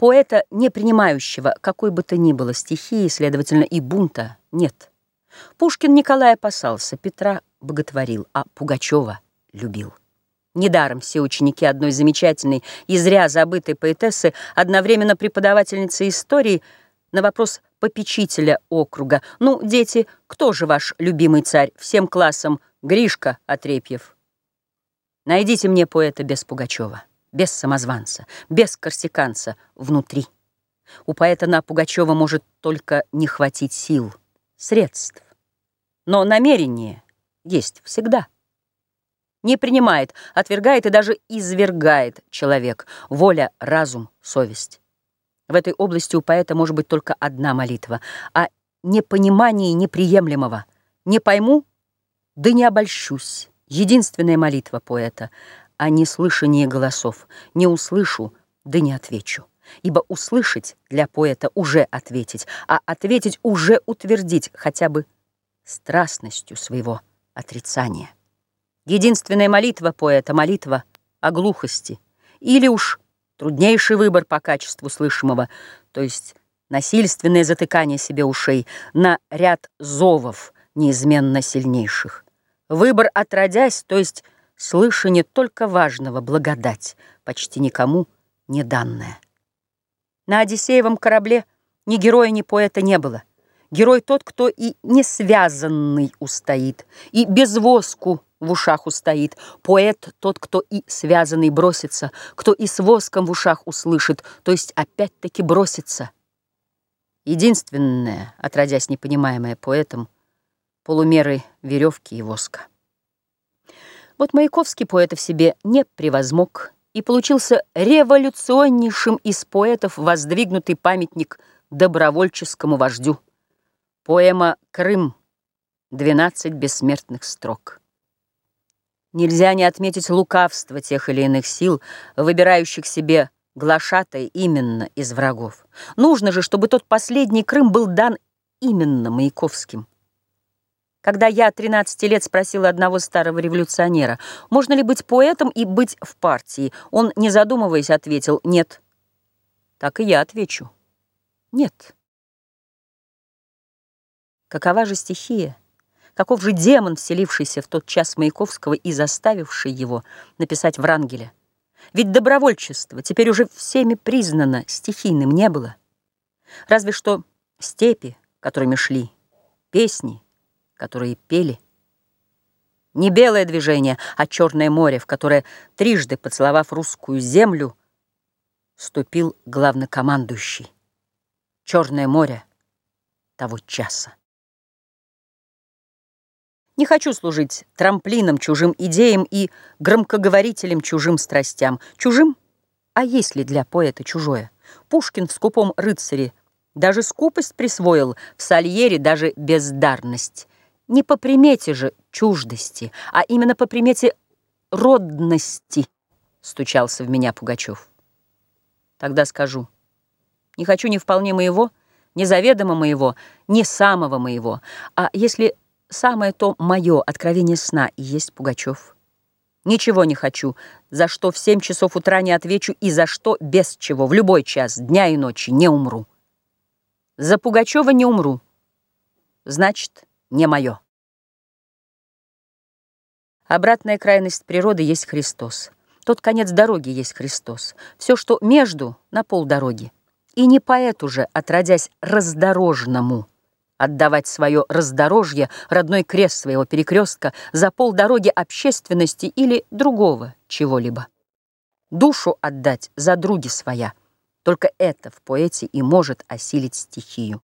Поэта, не принимающего какой бы то ни было стихии, следовательно, и бунта, нет. Пушкин Николая опасался, Петра боготворил, а Пугачева любил. Недаром все ученики одной замечательной и зря забытой поэтессы, одновременно преподавательницы истории, на вопрос попечителя округа «Ну, дети, кто же ваш любимый царь? Всем классом Гришка Отрепьев». Найдите мне поэта без Пугачева, без самозванца, без корсиканца внутри. У поэта на Пугачева может только не хватить сил, средств. Но намерение есть всегда. Не принимает, отвергает и даже извергает человек. Воля, разум, совесть. В этой области у поэта может быть только одна молитва о непонимании неприемлемого. Не пойму, да не обольщусь. Единственная молитва поэта о неслышании голосов. Не услышу, да не отвечу. Ибо услышать для поэта уже ответить, а ответить уже утвердить хотя бы страстностью своего отрицания. Единственная молитва поэта — молитва о глухости. Или уж труднейший выбор по качеству слышимого, то есть насильственное затыкание себе ушей на ряд зовов, неизменно сильнейших. Выбор отродясь, то есть слышание только важного, благодать, почти никому не данная. На Одиссеевом корабле ни героя, ни поэта не было. Герой тот, кто и не связанный устоит, и без воску в ушах устоит. Поэт тот, кто и связанный бросится, кто и с воском в ушах услышит, то есть опять-таки бросится. Единственное, отродясь непонимаемое поэтом, полумеры веревки и воска. Вот Маяковский поэта в себе не превозмог и получился революционнейшим из поэтов воздвигнутый памятник добровольческому вождю. Поэма «Крым» — двенадцать бессмертных строк. Нельзя не отметить лукавство тех или иных сил, выбирающих себе глашатай именно из врагов. Нужно же, чтобы тот последний Крым был дан именно Маяковским. Когда я 13 лет спросила одного старого революционера, можно ли быть поэтом и быть в партии, он, не задумываясь, ответил «нет». Так и я отвечу «нет». Какова же стихия? Каков же демон, вселившийся в тот час Маяковского и заставивший его написать Врангеля? Ведь добровольчество теперь уже всеми признано стихийным не было. Разве что степи, которыми шли, песни, которые пели. Не белое движение, а черное море, в которое, трижды поцеловав русскую землю, ступил главнокомандующий. Черное море того часа. Не хочу служить трамплином чужим идеям и громкоговорителем чужим страстям. Чужим? А есть ли для поэта чужое? Пушкин в «Скупом рыцаре» даже скупость присвоил, в Сальере даже бездарность. Не по примете же чуждости, а именно по примете родности, стучался в меня Пугачев. Тогда скажу, не хочу ни вполне моего, ни заведомо моего, ни самого моего, а если Самое то мое откровение сна и есть Пугачев. Ничего не хочу, за что в семь часов утра не отвечу и за что без чего в любой час дня и ночи не умру. За Пугачева не умру. Значит, не мое. Обратная крайность природы есть Христос. Тот конец дороги есть Христос. Все, что между, на полдороги. И не поэт уже, отродясь раздорожному, отдавать свое раздорожье, родной крест своего перекрестка за полдороги общественности или другого чего-либо. Душу отдать за други своя. Только это в поэте и может осилить стихию.